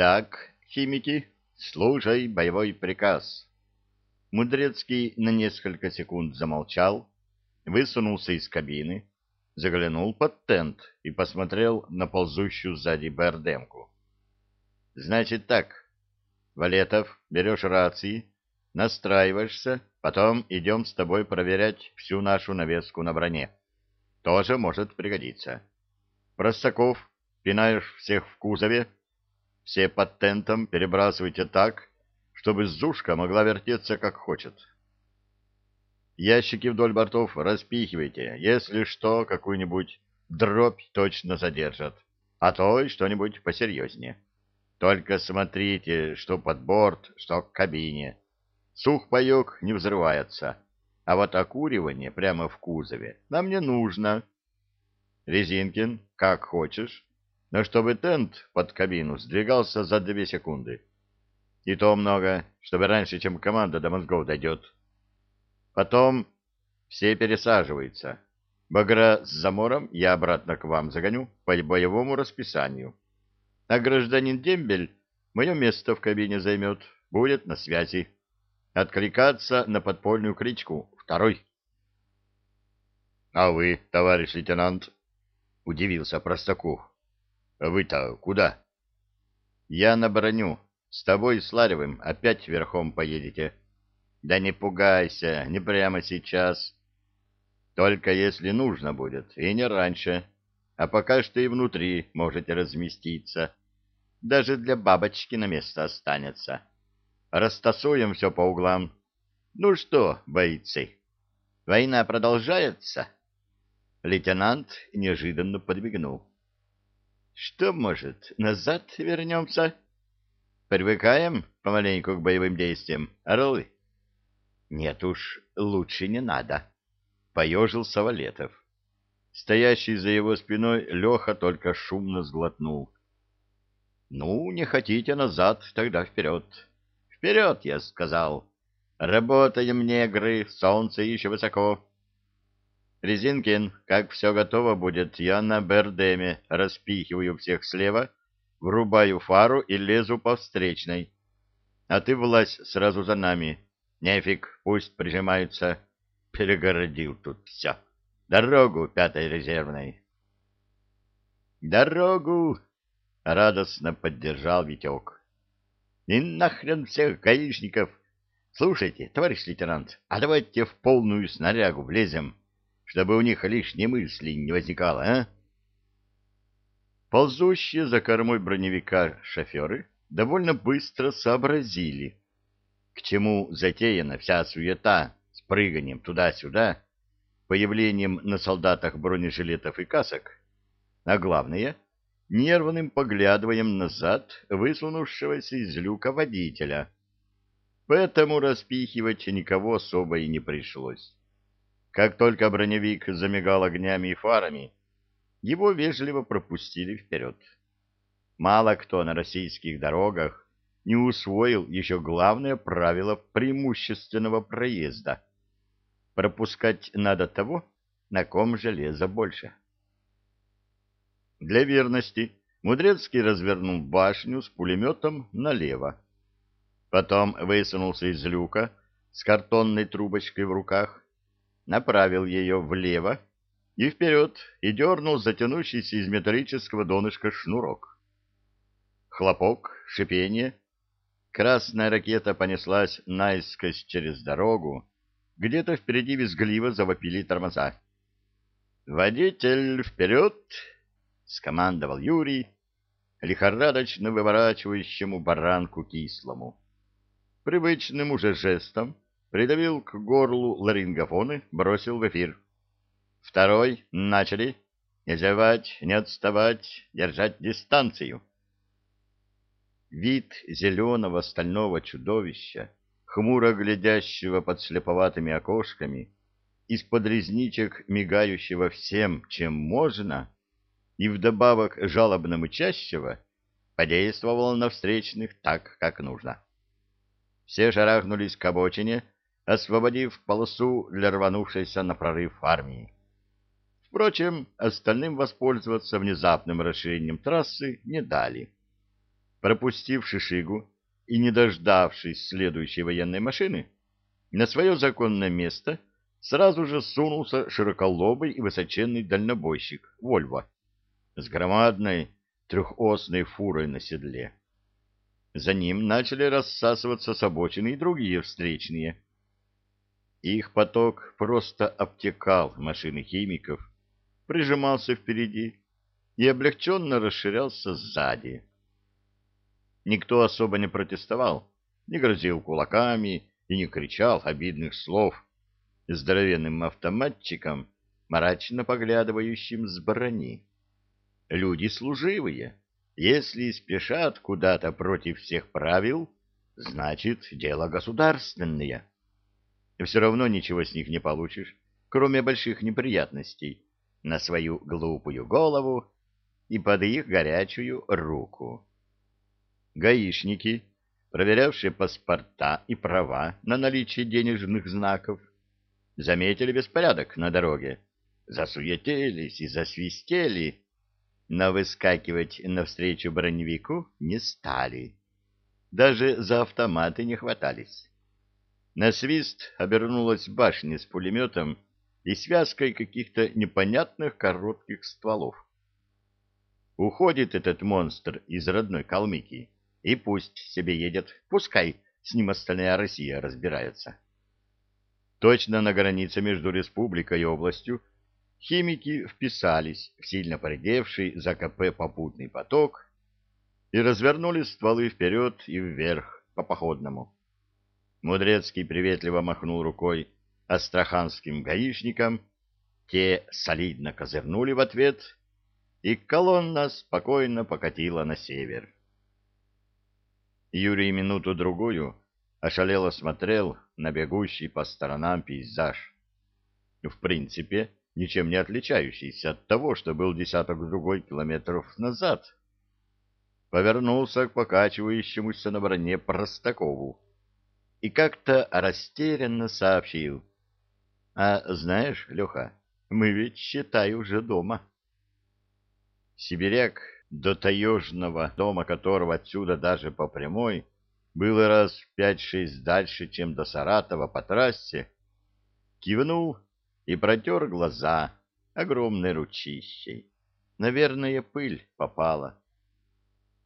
Так, химики, слушай боевой приказ. Мудрецкий на несколько секунд замолчал, высунулся из кабины, заглянул под тент и посмотрел на ползущую сзади БРДМку. Значит так, Валетов, берешь рации, настраиваешься, потом идем с тобой проверять всю нашу навеску на броне. Тоже может пригодиться. Простаков, пинаешь всех в кузове, все под тентом перебрасывайте так, чтобы Зушка могла вертеться как хочет. Ящики вдоль бортов распихивайте, если что, какую-нибудь дробь точно задержат, а то и что-нибудь посерьезнее. Только смотрите, что под борт, что к кабине. Сухпайок не взрывается, а вот окуривание прямо в кузове нам не нужно. Резинкин, как хочешь, но чтобы тент под кабину сдвигался за две секунды. И то много, чтобы раньше, чем команда до мозгов дойдет. Потом все пересаживаются. Багра с замором я обратно к вам загоню по боевому расписанию а гражданин Дембель мое место в кабине займет, будет на связи. Откликаться на подпольную кличку второй. — А вы, товарищ лейтенант? — удивился Простаков. — Вы-то куда? — Я на броню. С тобой с Ларевым опять верхом поедете. — Да не пугайся, не прямо сейчас. Только если нужно будет, и не раньше. А пока что и внутри можете разместиться. — даже для бабочки на место останется. Растасуем все по углам. Ну что, бойцы, война продолжается? Лейтенант неожиданно подбегнул. Что, может, назад вернемся? Привыкаем помаленьку к боевым действиям, орлы? Нет уж, лучше не надо. Поежился Валетов. Стоящий за его спиной Леха только шумно сглотнул. Ну, не хотите назад, тогда вперед. Вперед, я сказал. Работаем, негры, солнце еще высоко. Резинкин, как все готово будет, я на Бердеме распихиваю всех слева, врубаю фару и лезу по встречной. А ты влазь сразу за нами. Нефиг, пусть прижимаются. Перегородил тут все. Дорогу пятой резервной. Дорогу! — радостно поддержал Витек. — И нахрен всех гаишников! Слушайте, товарищ лейтенант, а давайте в полную снарягу влезем, чтобы у них лишней мысли не возникало, а? Ползущие за кормой броневика шоферы довольно быстро сообразили, к чему затеяна вся суета с прыганием туда-сюда, появлением на солдатах бронежилетов и касок, а главное — нервным поглядываем назад высунувшегося из люка водителя. Поэтому распихивать никого особо и не пришлось. Как только броневик замигал огнями и фарами, его вежливо пропустили вперед. Мало кто на российских дорогах не усвоил еще главное правило преимущественного проезда. Пропускать надо того, на ком железа больше. Для верности Мудрецкий развернул башню с пулеметом налево. Потом высунулся из люка с картонной трубочкой в руках, направил ее влево и вперед и дернул затянувшийся из металлического донышка шнурок. Хлопок, шипение. Красная ракета понеслась наискось через дорогу. Где-то впереди визгливо завопили тормоза. «Водитель, вперед!» — скомандовал Юрий, лихорадочно выворачивающему баранку кислому. Привычным уже жестом придавил к горлу ларингофоны, бросил в эфир. Второй. Начали. Не зевать, не отставать, держать дистанцию. Вид зеленого стального чудовища, хмуро глядящего под слеповатыми окошками, из-под резничек мигающего всем, чем можно, и вдобавок жалобно мычащего, подействовал на встречных так, как нужно. Все шарахнулись к обочине, освободив полосу для рванувшейся на прорыв армии. Впрочем, остальным воспользоваться внезапным расширением трассы не дали. пропустив Шишигу и не дождавшись следующей военной машины, на свое законное место сразу же сунулся широколобый и высоченный дальнобойщик Вольво с громадной трехосной фурой на седле. За ним начали рассасываться с и другие встречные. Их поток просто обтекал машины химиков, прижимался впереди и облегченно расширялся сзади. Никто особо не протестовал, не грозил кулаками и не кричал обидных слов здоровенным автоматчикам, мрачно поглядывающим с брони. Люди служивые. Если спешат куда-то против всех правил, значит, дело государственное. Все равно ничего с них не получишь, кроме больших неприятностей, на свою глупую голову и под их горячую руку. Гаишники, проверявшие паспорта и права на наличие денежных знаков, заметили беспорядок на дороге, засуетились и засвистели, но выскакивать навстречу броневику не стали. Даже за автоматы не хватались. На свист обернулась башня с пулеметом и связкой каких-то непонятных коротких стволов. Уходит этот монстр из родной Калмыкии, и пусть себе едет, пускай с ним остальная Россия разбирается. Точно на границе между республикой и областью химики вписались в сильно поредевший за КП попутный поток и развернули стволы вперед и вверх по походному. Мудрецкий приветливо махнул рукой астраханским гаишникам, те солидно козырнули в ответ, и колонна спокойно покатила на север. Юрий минуту-другую ошалело смотрел на бегущий по сторонам пейзаж. В принципе, ничем не отличающийся от того, что был десяток-другой километров назад. Повернулся к покачивающемуся на броне Простакову и как-то растерянно сообщил. — А знаешь, Леха, мы ведь, считай, уже дома. Сибиряк, до таежного дома которого отсюда даже по прямой, было раз пять-шесть дальше, чем до Саратова по трассе, кивнул и протер глаза огромной ручищей. Наверное, пыль попала.